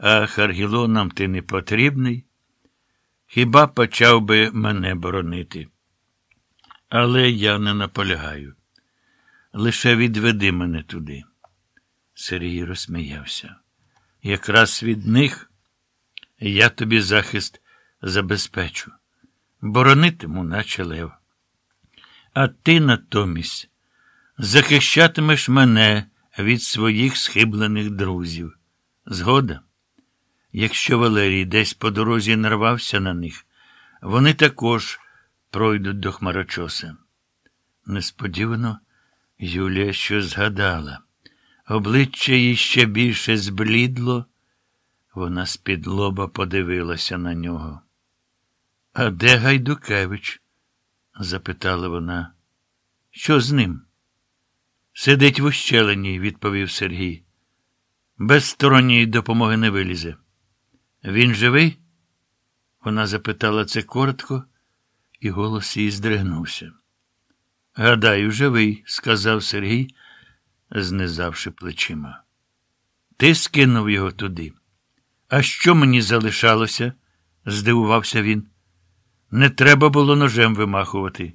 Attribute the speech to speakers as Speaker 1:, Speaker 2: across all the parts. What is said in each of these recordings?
Speaker 1: а Харгілонам ти не потрібний. Хіба почав би мене боронити? Але я не наполягаю. Лише відведи мене туди. Сергій розсміявся. Якраз від них я тобі захист забезпечу. Боронитиму, наче лев. А ти натомість захищатимеш мене від своїх схиблених друзів. Згода? Якщо Валерій десь по дорозі нарвався на них, вони також пройдуть до хмарочоса. Несподівано Юлія щось згадала. Обличчя їй ще більше зблідло. Вона з-під лоба подивилася на нього. А де Гайдукевич? запитала вона. Що з ним? Сидить в ущелині, відповів Сергій. Без сторонньої допомоги не вилізе. Він живий? Вона запитала це коротко, і голос її здригнувся. Гадаю, живий, сказав Сергій, знизавши плечима. Ти скинув його туди. А що мені залишалося? здивувався він. Не треба було ножем вимахувати.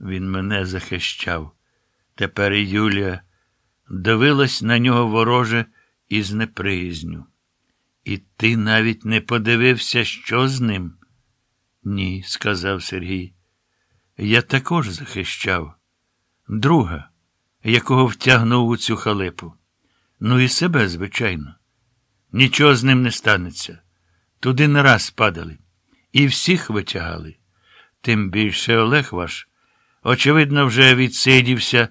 Speaker 1: Він мене захищав. Тепер і Юлія дивилась на нього вороже із неприязню. І ти навіть не подивився, що з ним? Ні, сказав Сергій. Я також захищав. Друга, якого втягнув у цю халепу. Ну і себе, звичайно. Нічого з ним не станеться. Туди не раз падали. І всіх витягали. Тим більше Олег ваш, очевидно, вже відсидівся,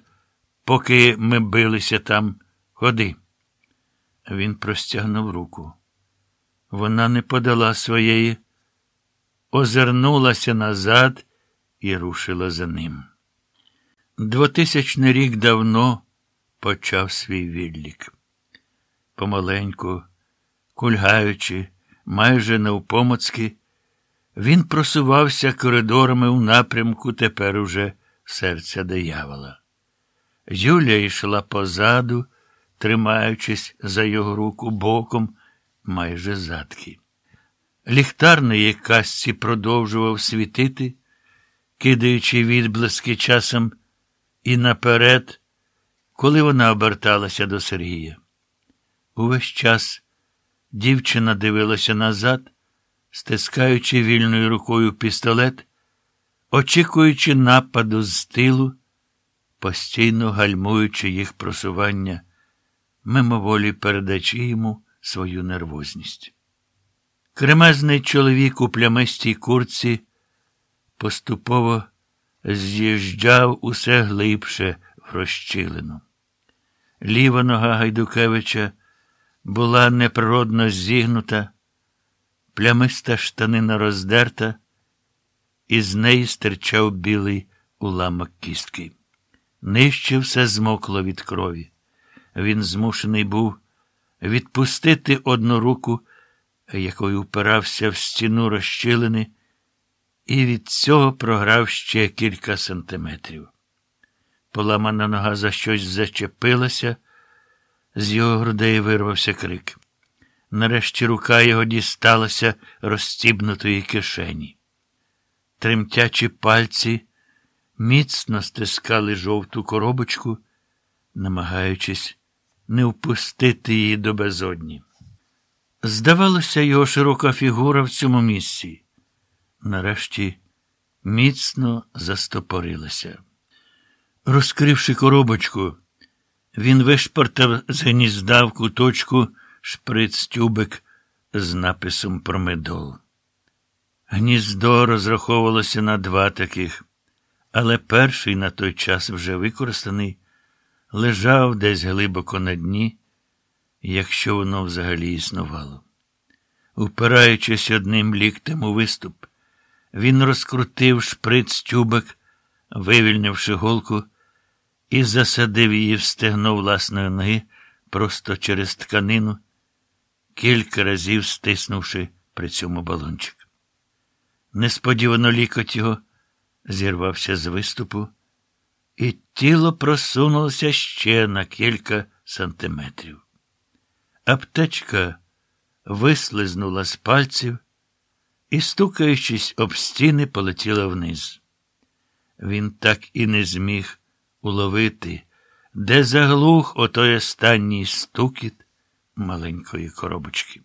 Speaker 1: поки ми билися там. Ходи. Він простягнув руку. Вона не подала своєї, озирнулася назад і рушила за ним. Двотисячний рік давно почав свій відлік. Помаленьку, кульгаючи, майже навпомоцьки, він просувався коридорами у напрямку тепер уже серця диявола. Юля йшла позаду, тримаючись за його руку боком, майже задки. Ліхтар на її касці продовжував світити, кидаючи відблиски часом і наперед, коли вона оберталася до Сергія. Увесь час дівчина дивилася назад, стискаючи вільною рукою пістолет, очікуючи нападу з тилу, постійно гальмуючи їх просування, мимоволі передачи йому свою нервозність. Кремезний чоловік у плямистій курці поступово з'їжджав усе глибше в розчилину. Ліва нога Гайдукевича була неприродно зігнута, плямиста штанина роздерта, і з неї стирчав білий уламок кістки. Нижче все змокло від крові. Він змушений був відпустити одну руку, якою впирався в стіну розчилини, і від цього програв ще кілька сантиметрів. Поламана нога за щось зачепилася, з його грудей вирвався крик. Нарешті рука його дісталася розстібнутої кишені. Тремтячі пальці міцно стискали жовту коробочку, намагаючись не впустити її до безодні. Здавалося, його широка фігура в цьому місці. Нарешті міцно застопорилася. Розкривши коробочку, він вишпортав з гнізда в куточку шприц тюбик з написом Промедол. Гніздо розраховувалося на два таких, але перший на той час вже використаний, лежав десь глибоко на дні, якщо воно взагалі існувало. Упираючись одним ліктем у виступ, він розкрутив шприц тюбик, вивільнивши голку, і засадив її в стегно власної ноги просто через тканину, кілька разів стиснувши при цьому балончик. Несподівано лікоть його зірвався з виступу, і тіло просунулося ще на кілька сантиметрів. Аптечка вислизнула з пальців і, стукаючись об стіни, полетіла вниз. Він так і не зміг уловити, де заглух отой останній стукіт маленької коробочки.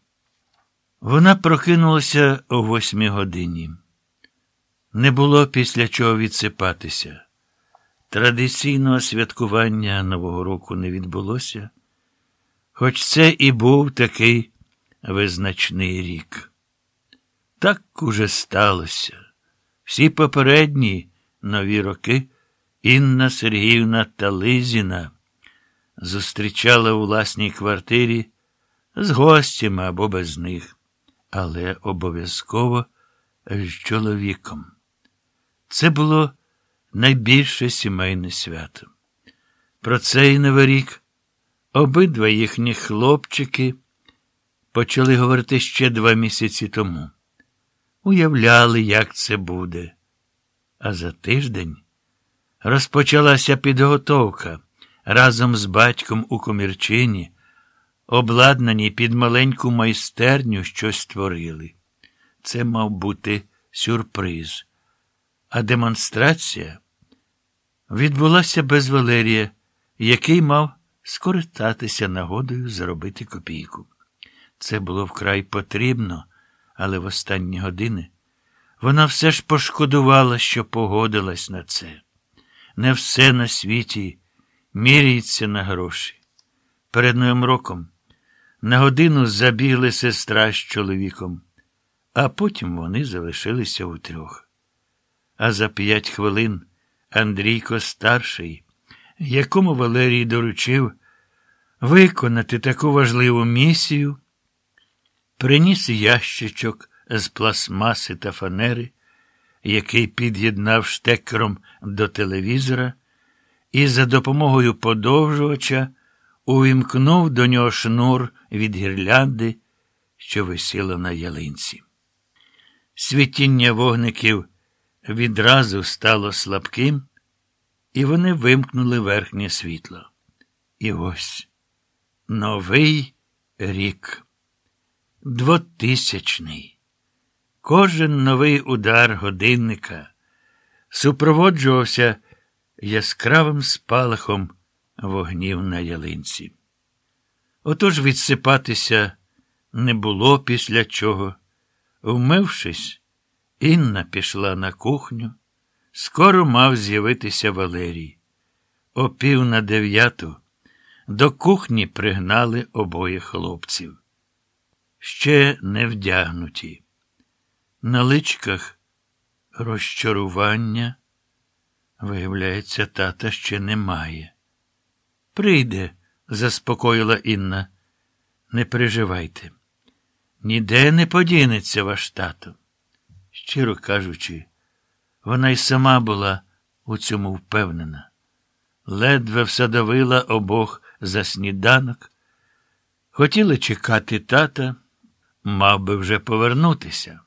Speaker 1: Вона прокинулася о восьмій годині. Не було після чого відсипатися. Традиційного святкування Нового року не відбулося, хоч це і був такий визначний рік. Так уже сталося. Всі попередні нові роки Інна Сергіївна Тализіна зустрічала у власній квартирі з гостями або без них, але обов'язково з чоловіком. Це було найбільше сімейне свято. Про цей новий рік обидва їхні хлопчики почали говорити ще два місяці тому. Уявляли, як це буде. А за тиждень розпочалася підготовка разом з батьком у комірчині, обладнані під маленьку майстерню щось створили. Це мав бути сюрприз. А демонстрація відбулася без Валерія, який мав скористатися нагодою заробити копійку. Це було вкрай потрібно, але в останні години вона все ж пошкодувала, що погодилась на це. Не все на світі міряється на гроші. Перед новим роком на годину забігли сестра з чоловіком, а потім вони залишилися у трьох. А за п'ять хвилин Андрійко старший, якому Валерій доручив виконати таку важливу місію, приніс ящичок з пластмаси та фанери, який під'єднав штекером до телевізора, і за допомогою подовжувача увімкнув до нього шнур від гірлянди, що висіла на ялинці. Світіння вогників відразу стало слабким, і вони вимкнули верхнє світло. І ось новий рік. Двотисячний. Кожен новий удар годинника супроводжувався яскравим спалахом вогнів на ялинці. Отож відсипатися не було після чого. Вмившись, Інна пішла на кухню. Скоро мав з'явитися Валерій. О пів на дев'яту до кухні пригнали обоє хлопців. Ще не вдягнуті. На личках розчарування, виявляється, тата ще немає. Прийде, заспокоїла Інна. Не переживайте. Ніде не подінеться ваш тато. Щиро кажучи, вона й сама була у цьому впевнена. Ледве всадовила обох за сніданок. Хотіли чекати тата, мав би вже повернутися.